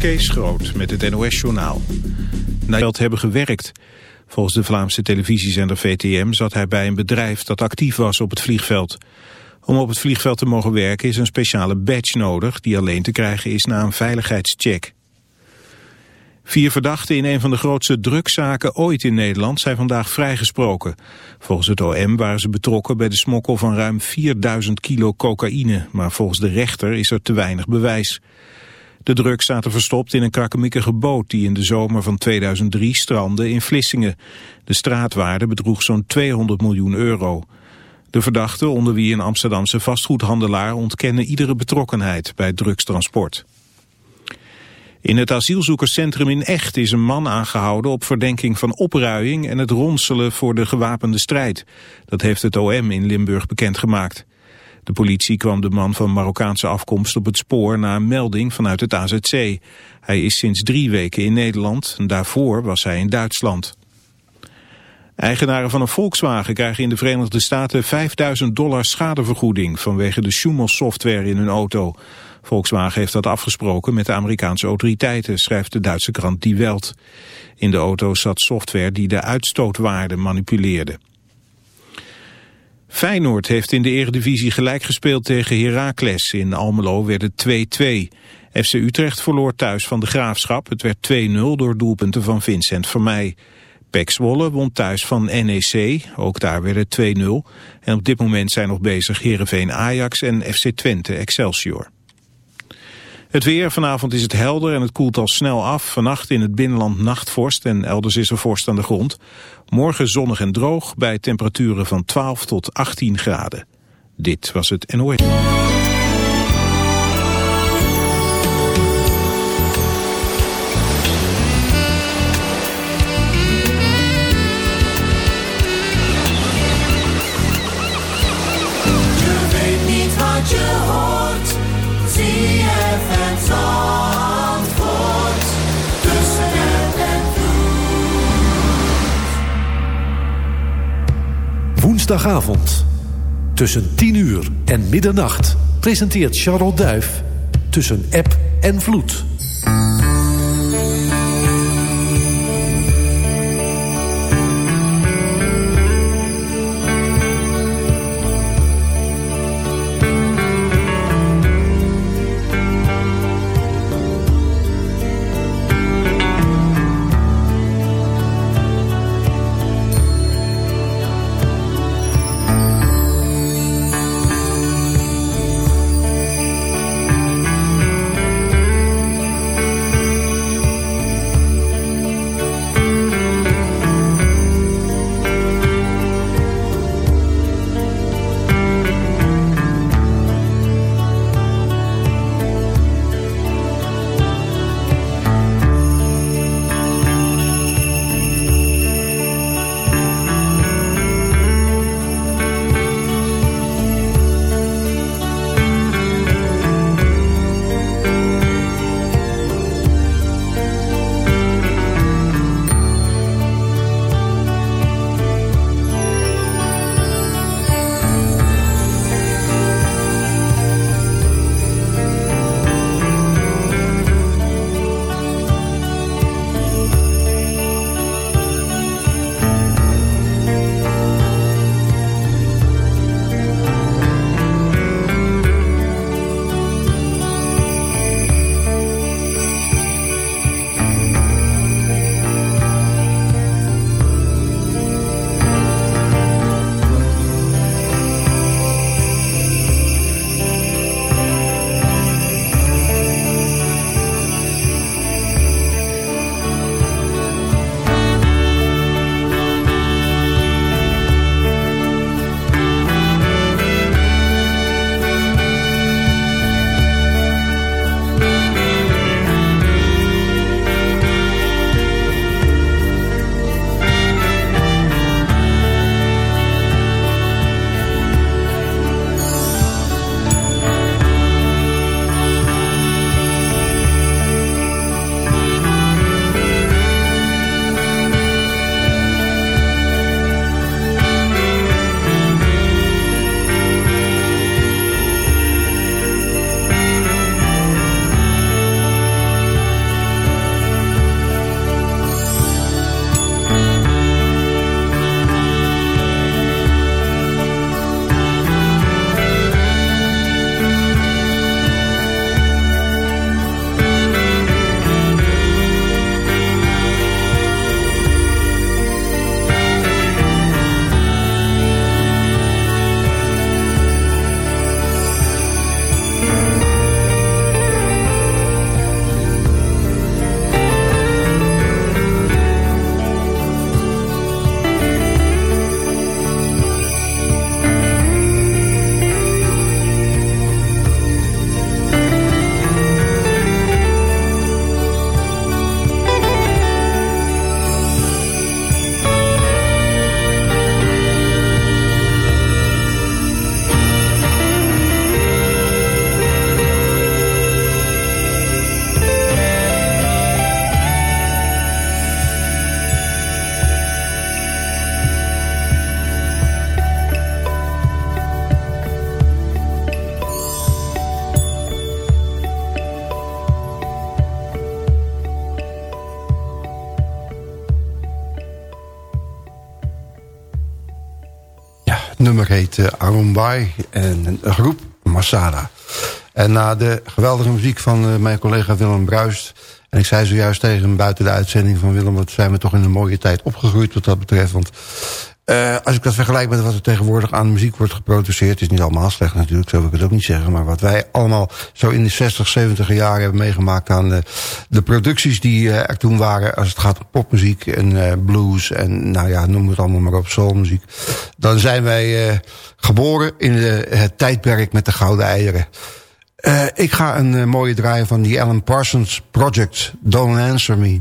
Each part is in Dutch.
Kees Groot met het NOS-journaal. Nederland hebben gewerkt. Volgens de Vlaamse televisiezender VTM zat hij bij een bedrijf dat actief was op het vliegveld. Om op het vliegveld te mogen werken is een speciale badge nodig... die alleen te krijgen is na een veiligheidscheck. Vier verdachten in een van de grootste drugszaken ooit in Nederland zijn vandaag vrijgesproken. Volgens het OM waren ze betrokken bij de smokkel van ruim 4000 kilo cocaïne, maar volgens de rechter is er te weinig bewijs. De drugs zaten verstopt in een krakkemikkige boot die in de zomer van 2003 strandde in Vlissingen. De straatwaarde bedroeg zo'n 200 miljoen euro. De verdachten, onder wie een Amsterdamse vastgoedhandelaar, ontkennen iedere betrokkenheid bij drugstransport. In het asielzoekerscentrum in Echt is een man aangehouden op verdenking van opruiing en het ronselen voor de gewapende strijd. Dat heeft het OM in Limburg bekendgemaakt. De politie kwam de man van Marokkaanse afkomst op het spoor na een melding vanuit het AZC. Hij is sinds drie weken in Nederland en daarvoor was hij in Duitsland. Eigenaren van een Volkswagen krijgen in de Verenigde Staten 5000 dollar schadevergoeding vanwege de Schumel-software in hun auto. Volkswagen heeft dat afgesproken met de Amerikaanse autoriteiten, schrijft de Duitse krant Die Welt. In de auto zat software die de uitstootwaarde manipuleerde. Feyenoord heeft in de eredivisie gelijk gespeeld tegen Heracles. In Almelo werd het 2-2. FC Utrecht verloor thuis van de Graafschap. Het werd 2-0 door doelpunten van Vincent Vermeij. PEC Zwolle won thuis van NEC, ook daar werd het 2-0. En op dit moment zijn nog bezig Heerenveen Ajax en FC Twente Excelsior. Het weer, vanavond is het helder en het koelt al snel af. Vannacht in het binnenland nachtvorst en elders is er vorst aan de grond. Morgen zonnig en droog bij temperaturen van 12 tot 18 graden. Dit was het NOS. Woensdagavond. Tussen 10 uur en middernacht presenteert Charlotte Duif Tussen App en Vloed. Arumbai en een groep Masada. En na de geweldige muziek van mijn collega Willem Bruist... en ik zei zojuist tegen hem buiten de uitzending van Willem... wat zijn we toch in een mooie tijd opgegroeid wat dat betreft. Want uh, als ik dat vergelijk met wat er tegenwoordig aan muziek wordt geproduceerd... is niet allemaal slecht natuurlijk, zo wil ik het ook niet zeggen. Maar wat wij allemaal zo in de 60, 70 jaar hebben meegemaakt... aan de, de producties die uh, er toen waren... als het gaat om popmuziek en blues en nou ja, noem het allemaal maar op, soulmuziek... dan zijn wij geboren in de, het tijdperk met de gouden eieren. ik ga een mooie draaien van die Alan Parsons Project, Don't Answer Me...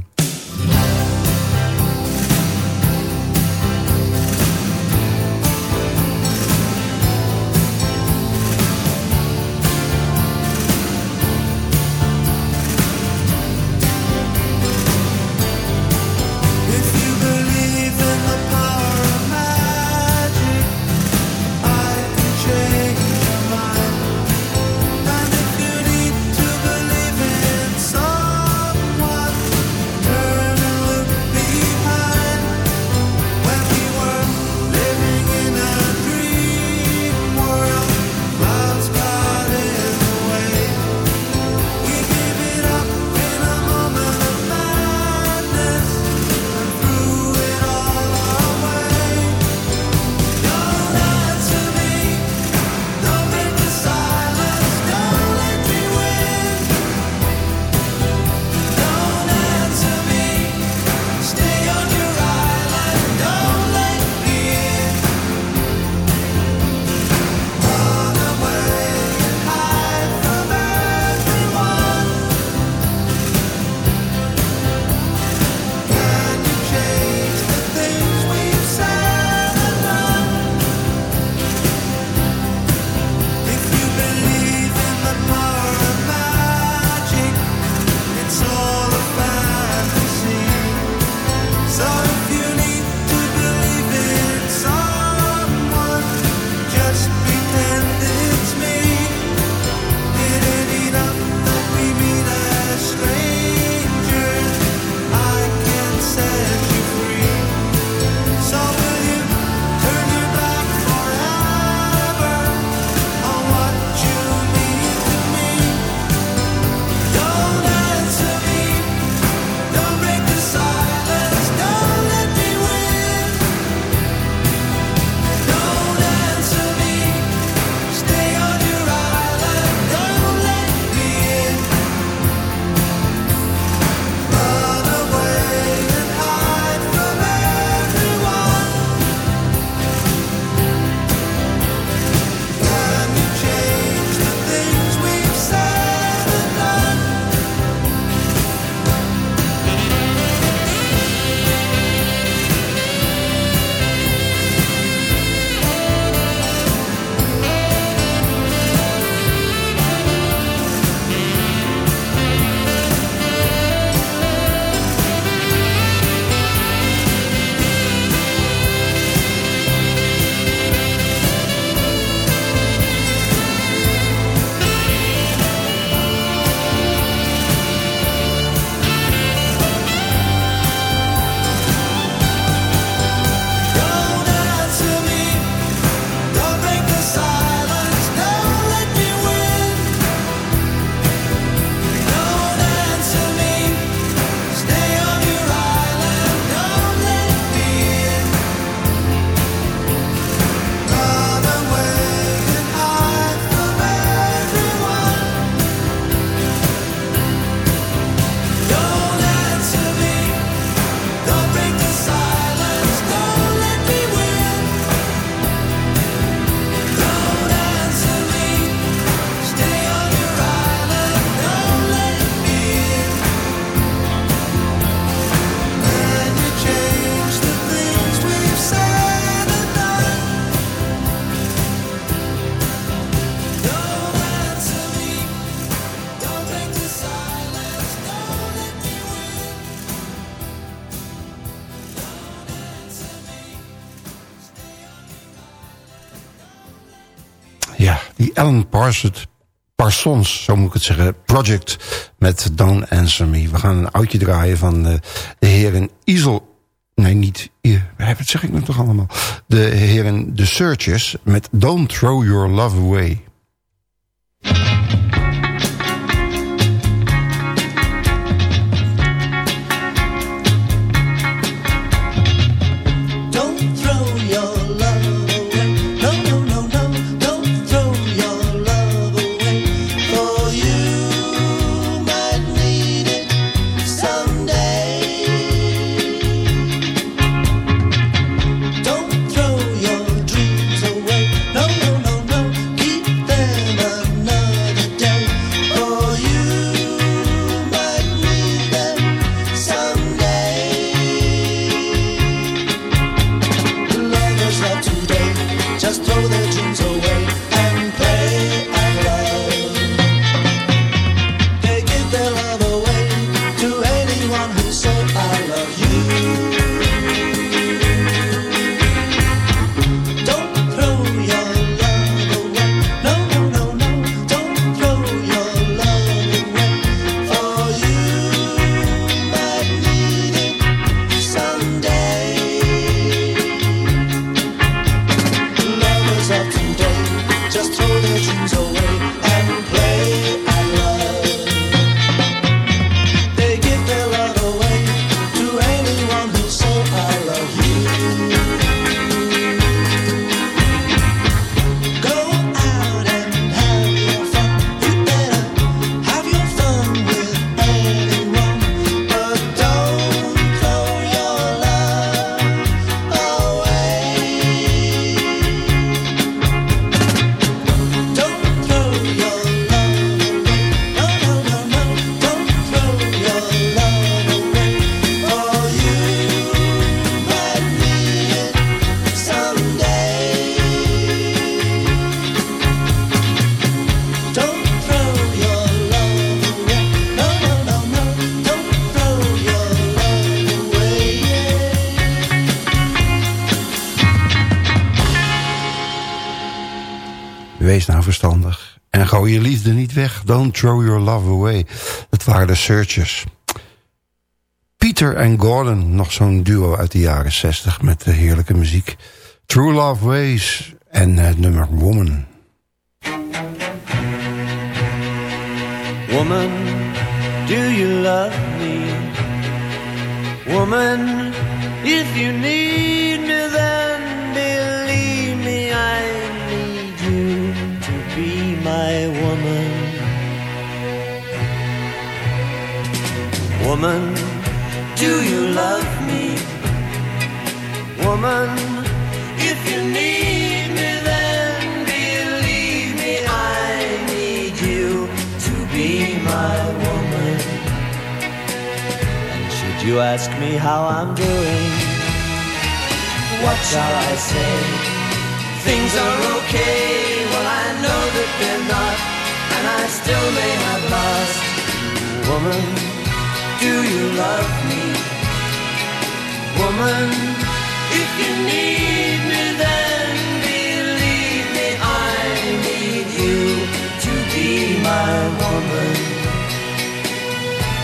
Alan Parsons, Parsons, zo moet ik het zeggen, Project met Don't Answer Me. We gaan een oudje draaien van de, de heren Isel Nee, niet. Wat zeg ik nou toch allemaal? De heren The Searchers met Don't Throw Your Love Away. Don't throw your love away. Dat waren de Searchers. Peter en Gordon, nog zo'n duo uit de jaren 60 met de heerlijke muziek. True Love Ways en het nummer Woman. Woman, do you love me? Woman, if you need me then believe me I my woman. Woman, do you love me? Woman, if you need me, then believe me, I need you to be my woman. And should you ask me how I'm doing, what shall I say? Things are okay well, I know that they're not, and I still may have lost. Woman, do you love me? Woman, if you need me, then believe me, I need you to be my woman.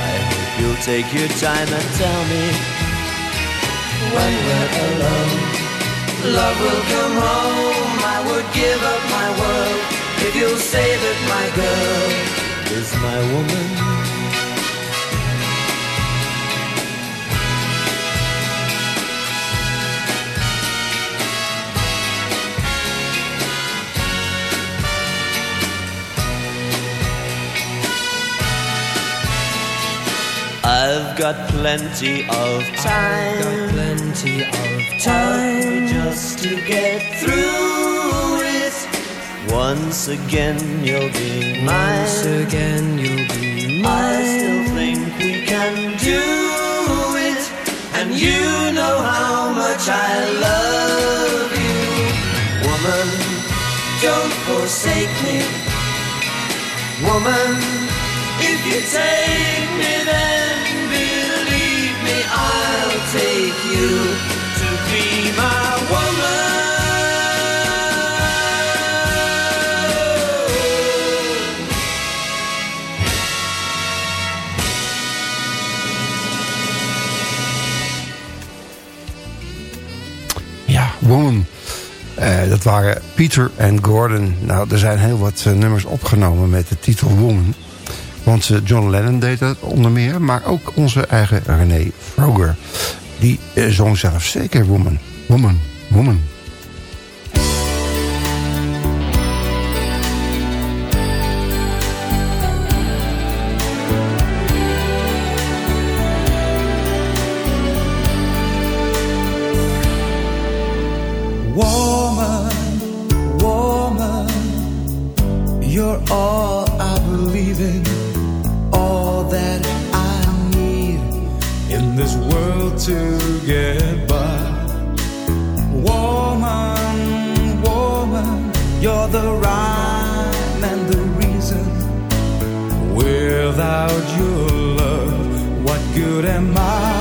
I hope you'll take your time and tell me when we're alone. Love will come home, I would give up my world if you'll say that my girl is my woman. I've got plenty of time, I've got plenty of time just to get through it. once again you'll be mine. Once again you'll be mine. I still think we can do it, and you know how much I love you, woman. Don't forsake me, woman. If you take me, then Woman. Uh, dat waren Peter en Gordon. Nou, er zijn heel wat uh, nummers opgenomen met de titel Woman. Want uh, John Lennon deed dat onder meer. Maar ook onze eigen René Froger. Die zong zelf zeker Woman. Woman. Woman. Woman, woman, you're all I believe in, all that I need in this world to get by. Woman, woman, you're the rhyme and the reason. Without your love, what good am I?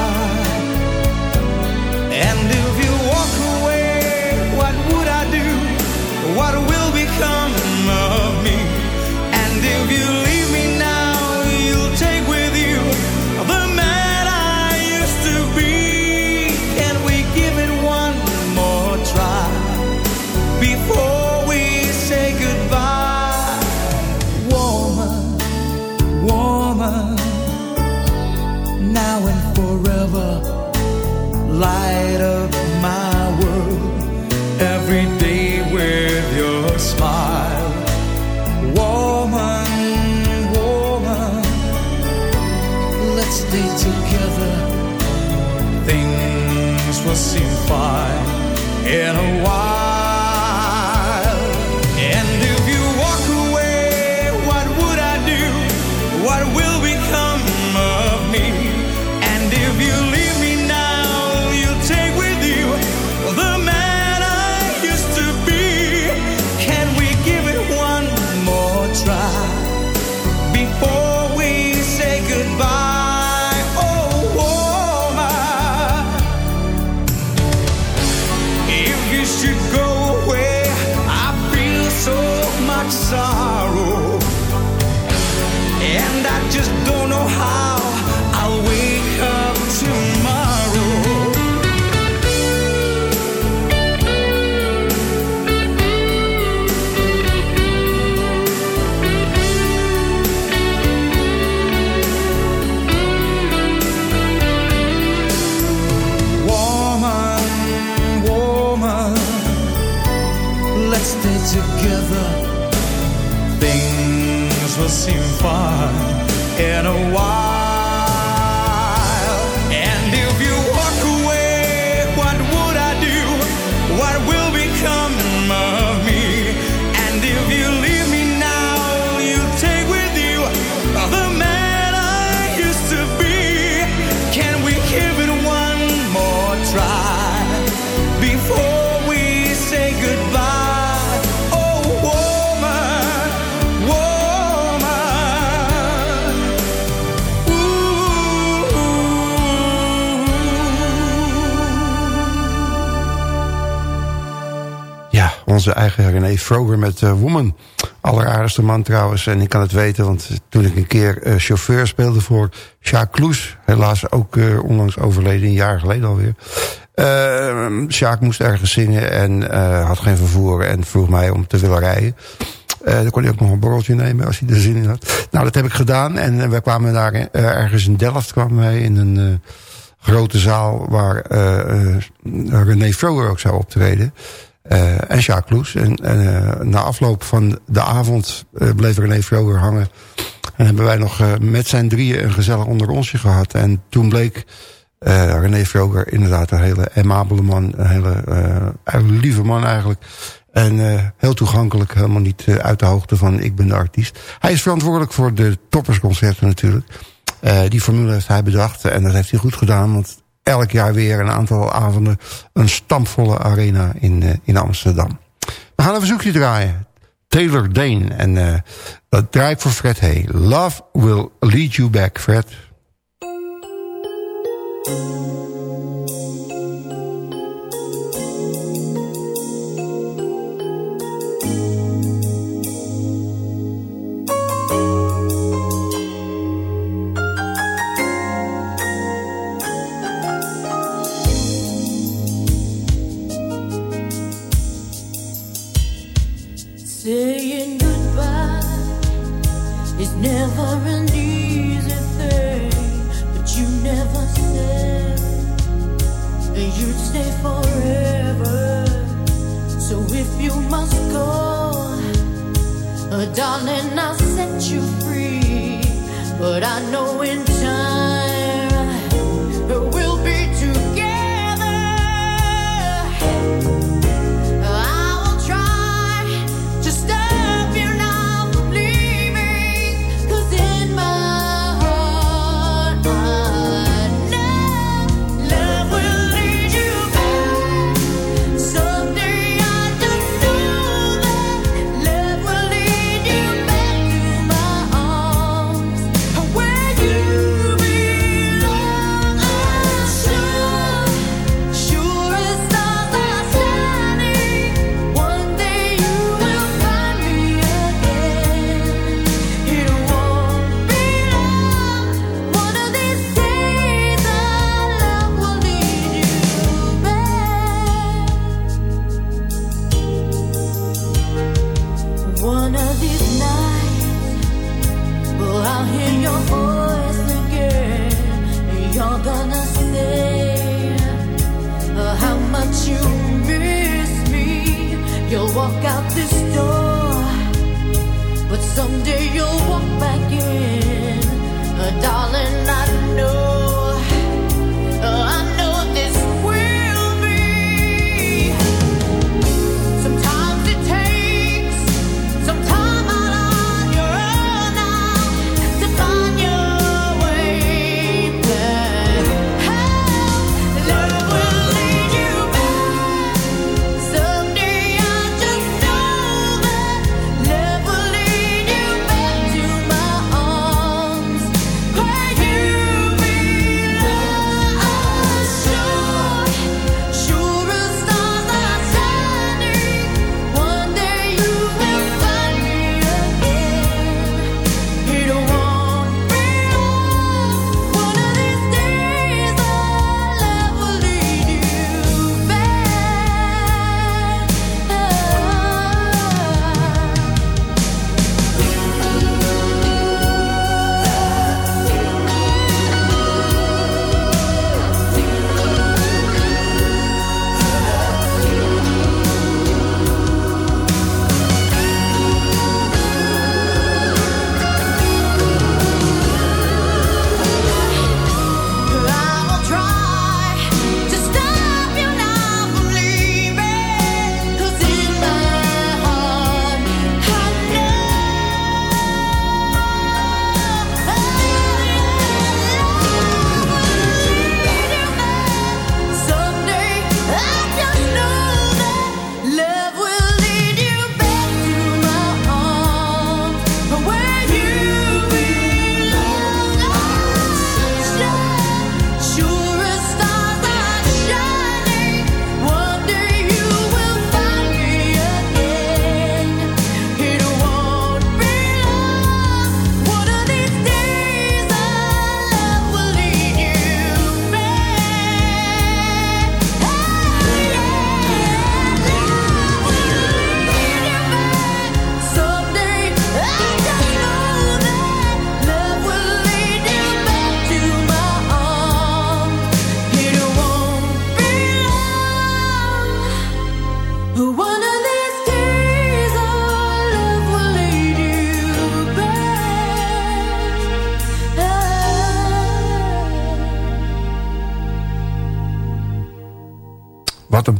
in a while. Onze Froger met uh, Woman. Alleraardigste man trouwens. En ik kan het weten, want toen ik een keer uh, chauffeur speelde voor Jacques Kloes... helaas ook uh, onlangs overleden, een jaar geleden alweer... Uh, Sjaak moest ergens zingen en had geen vervoer... en vroeg mij om te willen rijden. dan kon hij ook nog een borreltje nemen als hij er zin in had. Nou, dat heb ik gedaan. En we kwamen daar ergens in Delft kwamen wij in een grote zaal... waar René Froger ook zou optreden... Uh, en Jacques Loes. En, uh, na afloop van de avond uh, bleef René Vroger hangen. En hebben wij nog met zijn drieën een gezellig onder onsje gehad. En toen bleek René Vroger inderdaad een hele amabele man. Een hele, lieve man eigenlijk. En heel toegankelijk, helemaal niet uit de hoogte van ik ben de artiest. Hij is verantwoordelijk voor de toppersconcerten natuurlijk. die formule heeft hij bedacht en dat heeft hij goed gedaan. Want elk jaar weer een aantal avonden een stampvolle arena in, uh, in Amsterdam. We gaan een verzoekje draaien. Taylor Dane. En uh, dat draai ik voor Fred Hey. Love will lead you back, Fred. must go. Oh, darling, I set you free. But I know in time.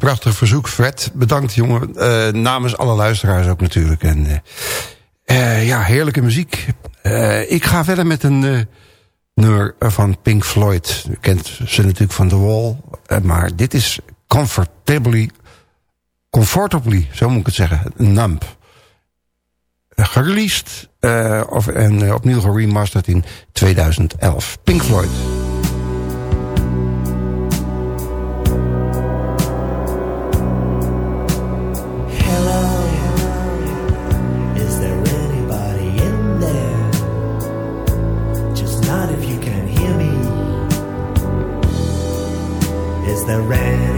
prachtig verzoek, Fred. Bedankt, jongen. Uh, namens alle luisteraars ook natuurlijk. En, eh, eh, ja, heerlijke muziek. Ik ga verder met een nummer van Pink Floyd. U kent ze natuurlijk van The Wall. maar dit is Comfortably... Comfortably, zo moet ik het zeggen. Numb. Gereleased of, en opnieuw geremasterd in 2011. Pink Floyd. around.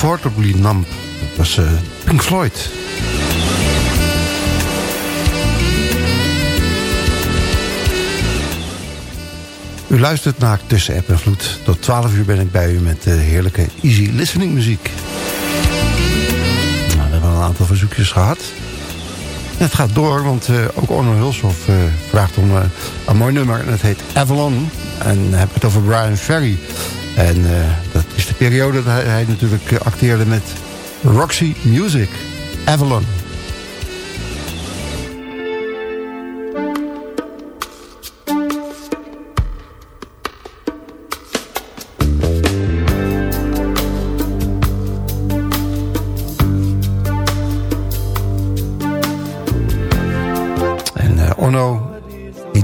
Comfortably Numb. Dat was uh, Pink Floyd. U luistert naar Tussen App en Vloed. Tot 12 uur ben ik bij u met uh, heerlijke easy listening muziek. Nou, we hebben een aantal verzoekjes gehad. Het gaat door, want uh, ook Orno Hulshoff uh, vraagt om een mooi nummer. En het heet Avalon. En dan heb het over Brian Ferry. En dat is de periode dat hij, natuurlijk acteerde met Roxy Music. Avalon.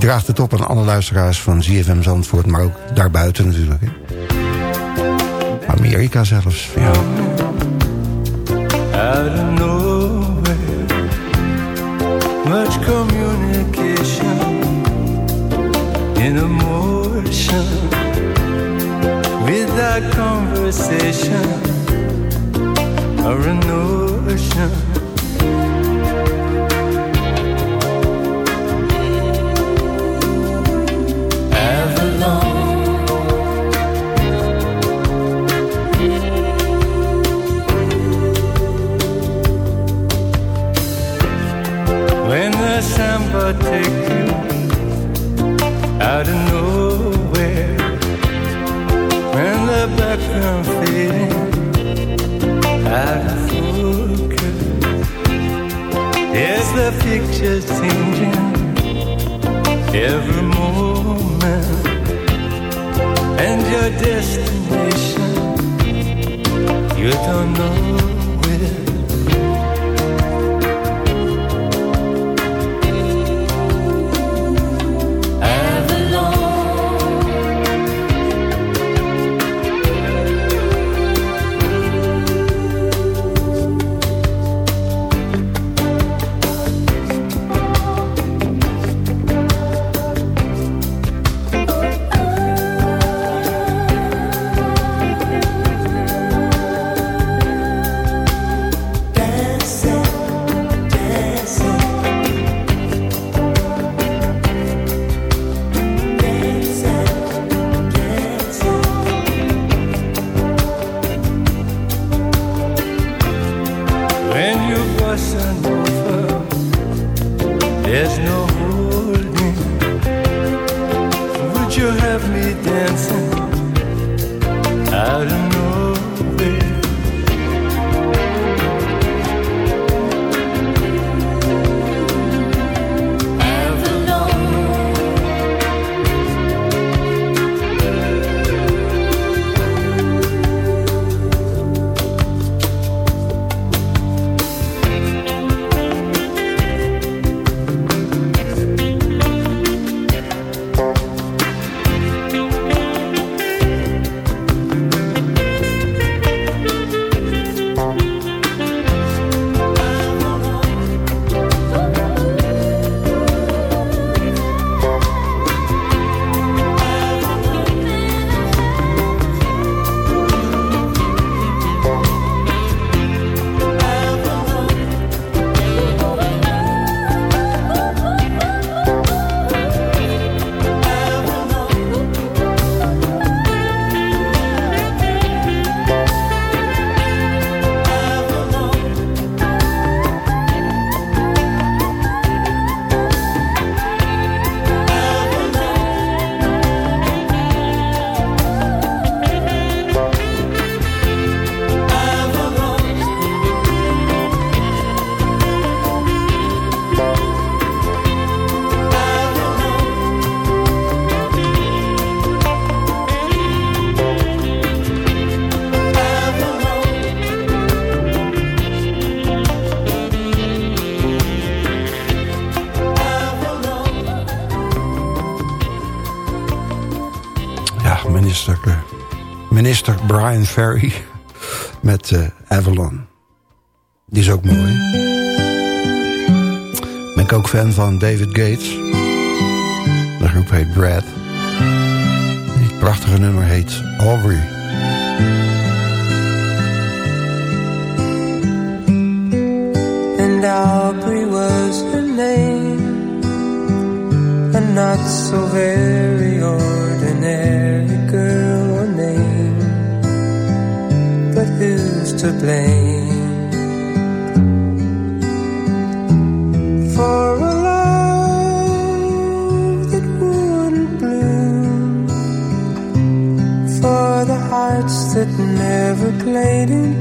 draagt het op aan alle luisteraars van ZFM Zandvoort... maar ook daarbuiten natuurlijk. Amerika zelfs, ja. Out of nowhere Much communication In emotion Without conversation Or a notion Brian Ferry met uh, Avalon. Die is ook mooi. Ben ik ook fan van David Gates. De groep heet Brad. Die prachtige nummer heet Aubrey. And Aubrey was her name And not so very ordinary but who's to blame. For a love that wouldn't bloom, for the hearts that never played in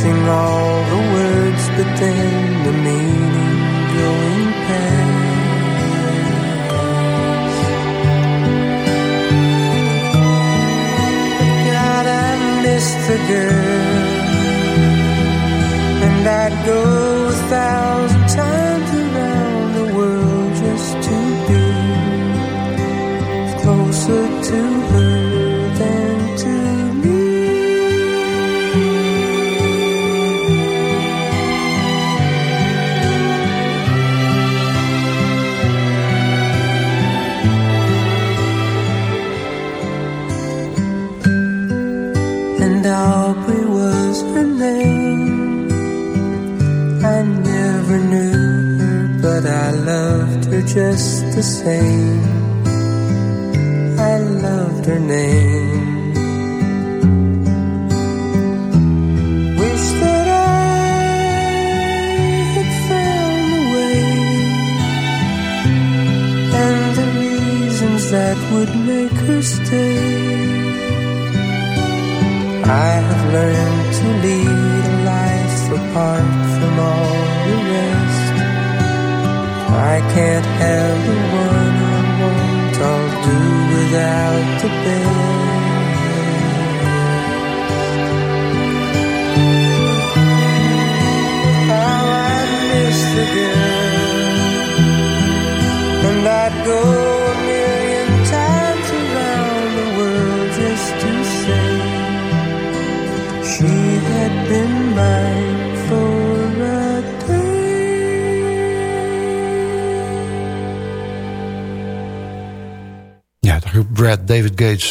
Catching all the words, but then the meaning going past. God, I miss the girl. And I'd go a thousand the same.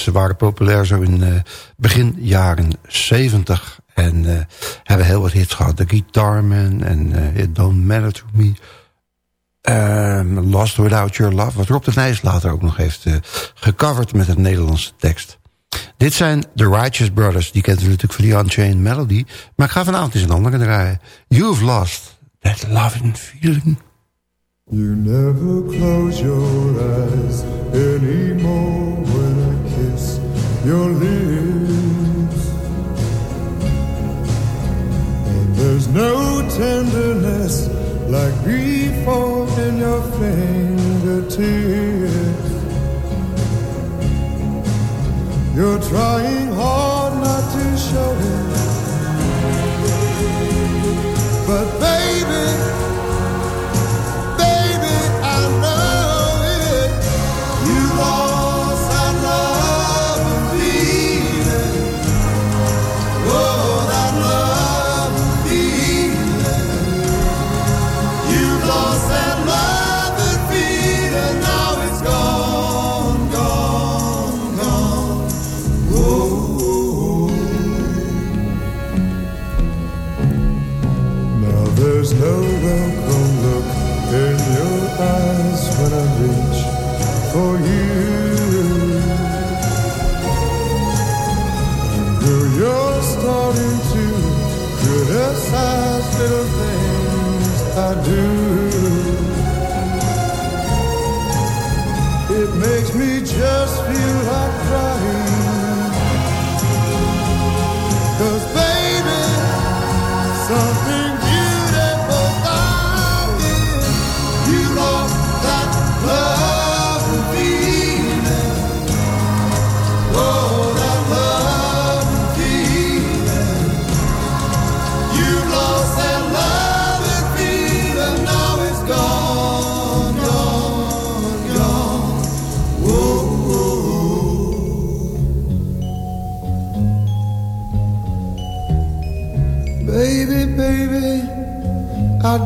Gates waren populair zo in uh, begin jaren 70. En uh, hebben heel wat hits gehad. The Guitar Man en uh, It Don't Matter To Me. Lost Without Your Love. Wat Rob de Nijs later ook nog heeft gecoverd met een Nederlandse tekst. Dit zijn The Righteous Brothers. Die kent u natuurlijk van die Unchained Melody. Maar ik ga vanavond eens een andere draaien. You've Lost That Loving Feeling. You never close your eyes anymore your lips. And there's no tenderness like before in your fingertips. You're trying hard not to show it. But baby,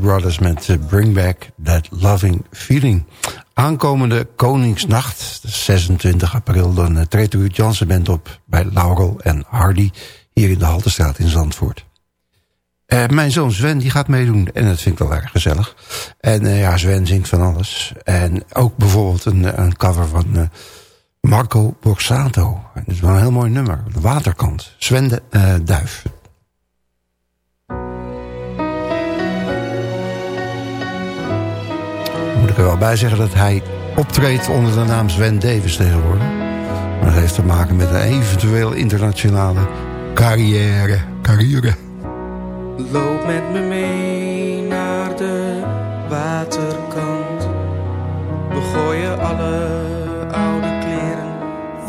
Brothers met eh, Bring Back That Loving Feeling. Aankomende Koningsnacht, 26 april... dan eh, treedt Ruud Jansen op bij Laurel en Hardy... hier in de Haltestraat in Zandvoort. Eh, mijn zoon Sven die gaat meedoen en dat vind ik wel erg gezellig. En eh, ja, Sven zingt van alles. En ook bijvoorbeeld een, een cover van Marco Borsato. Dat is wel een heel mooi nummer, de waterkant. Sven de, Duif. Moet ik er wel bij zeggen dat hij optreedt onder de naam Sven Davis tegenwoordig. Maar dat heeft te maken met een eventueel internationale carrière. carrière. Loop met me mee naar de waterkant. We gooien alle oude kleren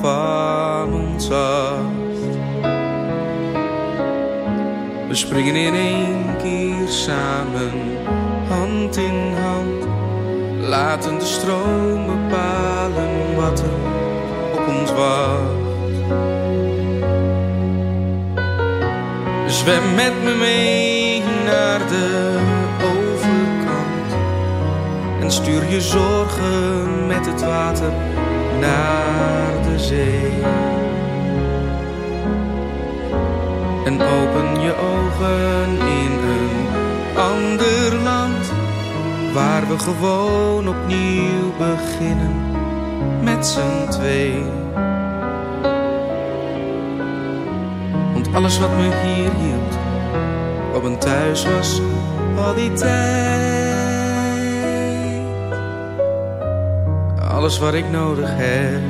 van ons af. We springen in één keer samen, hand in hand. Laten de stroom bepalen wat er op ons wacht. Zwem met me mee naar de overkant En stuur je zorgen met het water naar de zee En open je ogen in een ander land Waar we gewoon opnieuw beginnen met z'n twee Want alles wat me hier hield, op een thuis was al die tijd. Alles wat ik nodig heb,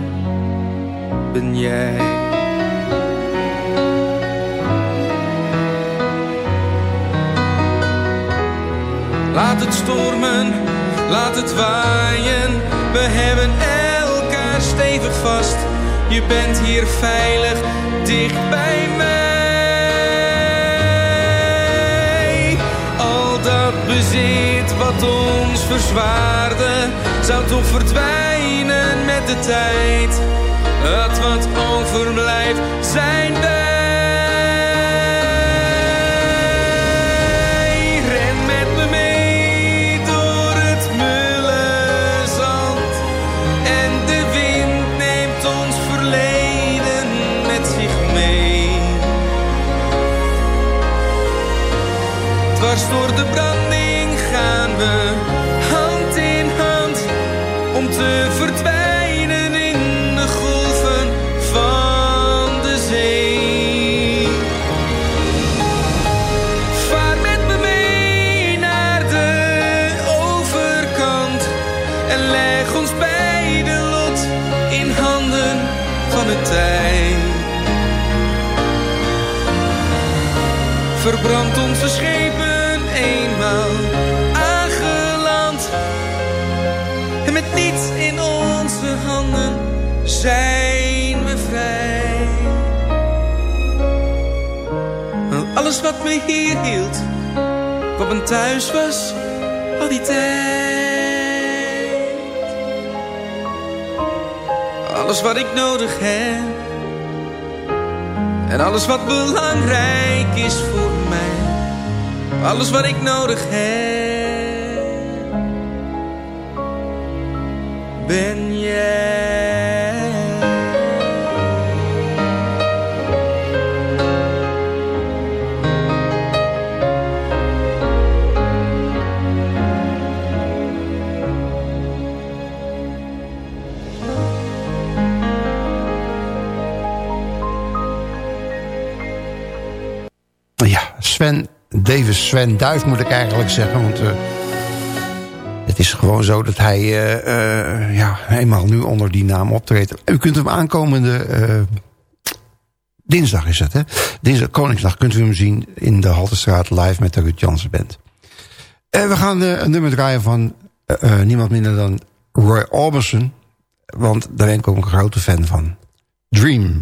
ben jij. Laat het stormen, laat het waaien. We hebben elkaar stevig vast. Je bent hier veilig, dicht bij mij. Al dat bezit wat ons verzwaarde, zou toch verdwijnen met de tijd. Het wat overblijft, zijn wij. the bride. Wat me hier hield, wat mijn thuis was, al die tijd. Alles wat ik nodig heb. En alles wat belangrijk is voor mij. Alles wat ik nodig heb. Sven Davis, Sven Duif moet ik eigenlijk zeggen. Want eh, het is gewoon zo dat hij eh, eh, ja, eenmaal nu onder die naam optreedt. U kunt hem aankomende dinsdag is het, hè? Dinsdag, Koningsdag, kunt u hem zien in de Haltestraat live met de Ruud Jansen Band. En we gaan een nummer draaien van niemand minder dan Roy Orbison. Want daar ben ik ook een grote fan van. Dream.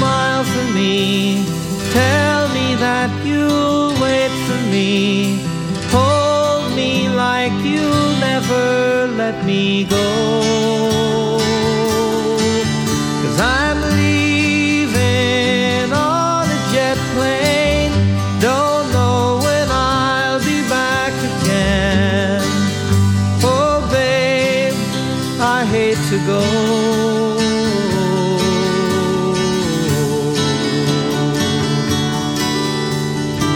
smile for me. Tell me that you'll wait for me. Hold me like you'll never let me go. Cause I'm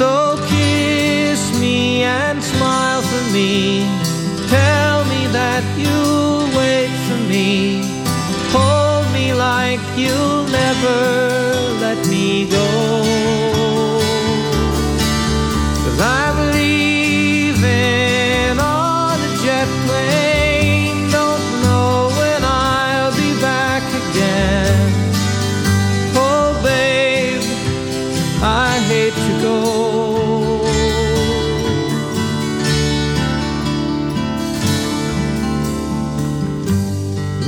So kiss me and smile for me. Tell me that you'll wait for me. Hold me like you'll never let me go.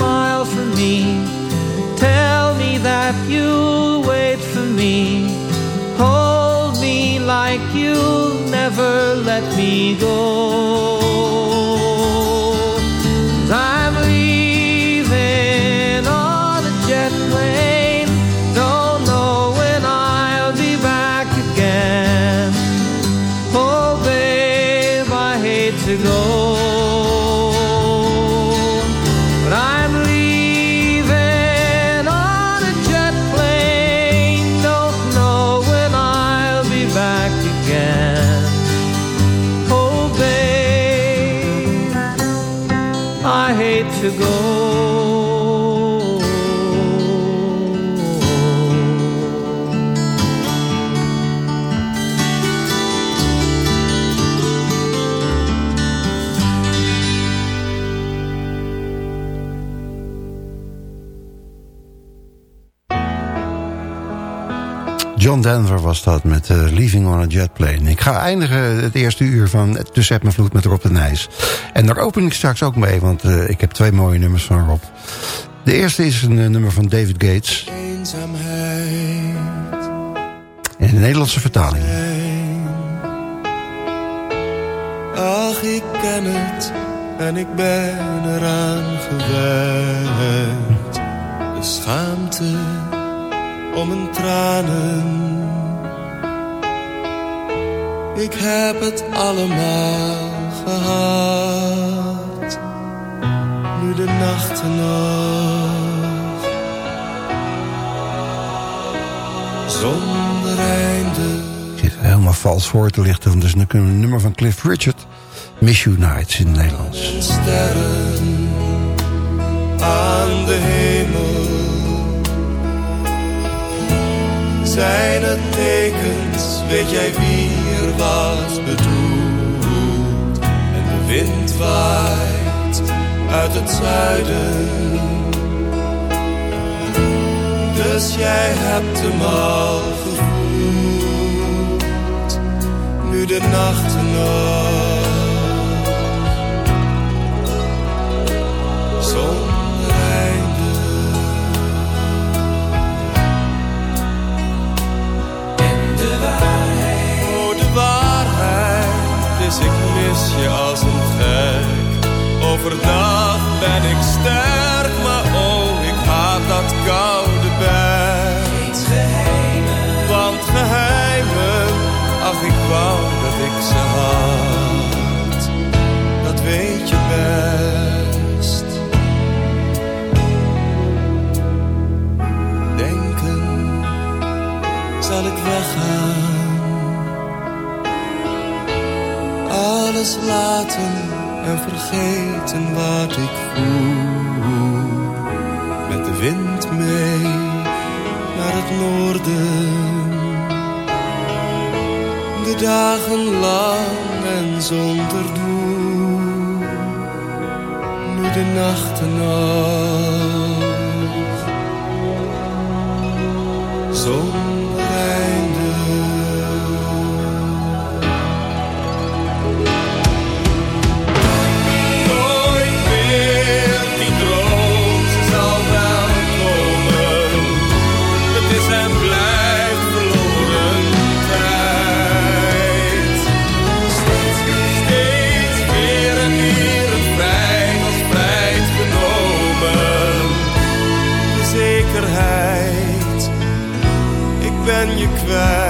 smile for me. Tell me that you'll wait for me. Hold me like you'll never let me go. 'Cause John Denver was dat met eh, Leaving on a Jet Plane. Ik ga eindigen het eerste uur van Tussen en Vloed met Rob de Nijs. En daar open ik straks ook mee, want eh, ik heb twee mooie nummers van Rob. De eerste is een eh, nummer van David Gates. In de Nederlandse vertaling. Ach, ik ken het en ik ben eraan gewend. De schaamte om mijn tranen. Ik heb het allemaal gehad. Nu de nachten nog. Zonder einde. Ik zit helemaal vals voor te lichten, want het is een nummer van Cliff Richard. Miss You Nights in het Nederlands. sterren aan de hemel. Zijn het tekens, weet jij wie er was bedoeld? En de wind waait uit het zuiden. Dus jij hebt hem al gevoeld, nu de nachten nog. Ik mis je als een gek. Overdag ben ik sterk, maar oh, ik haat dat koude bed. geheimen, want geheimen, ach ik wou dat ik ze had. Dat weet je best. Denken, zal ik weggaan? Alles laten en vergeten wat ik voel. Met de wind mee naar het noorden. De dagen lang en zonder doel. Nu de nachten nog. Ben